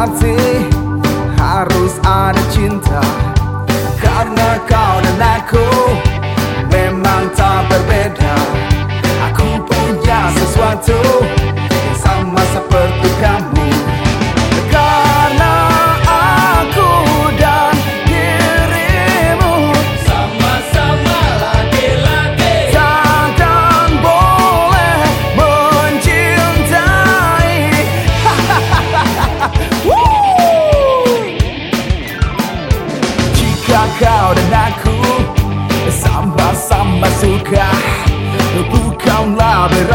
berarti harus ada cinta. Karena kau dan aku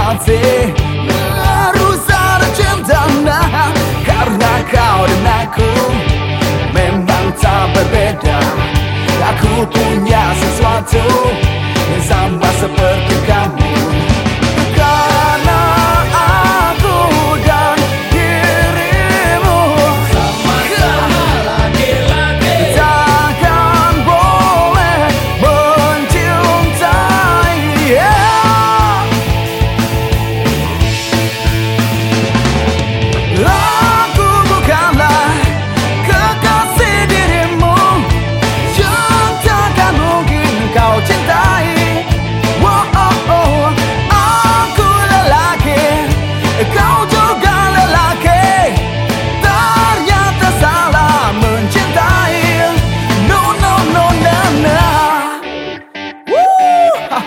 hati Harus ada cendana Karena kau dan aku Memang tak berbeda. Aku punya sesuatu Yang sama seperti kamu.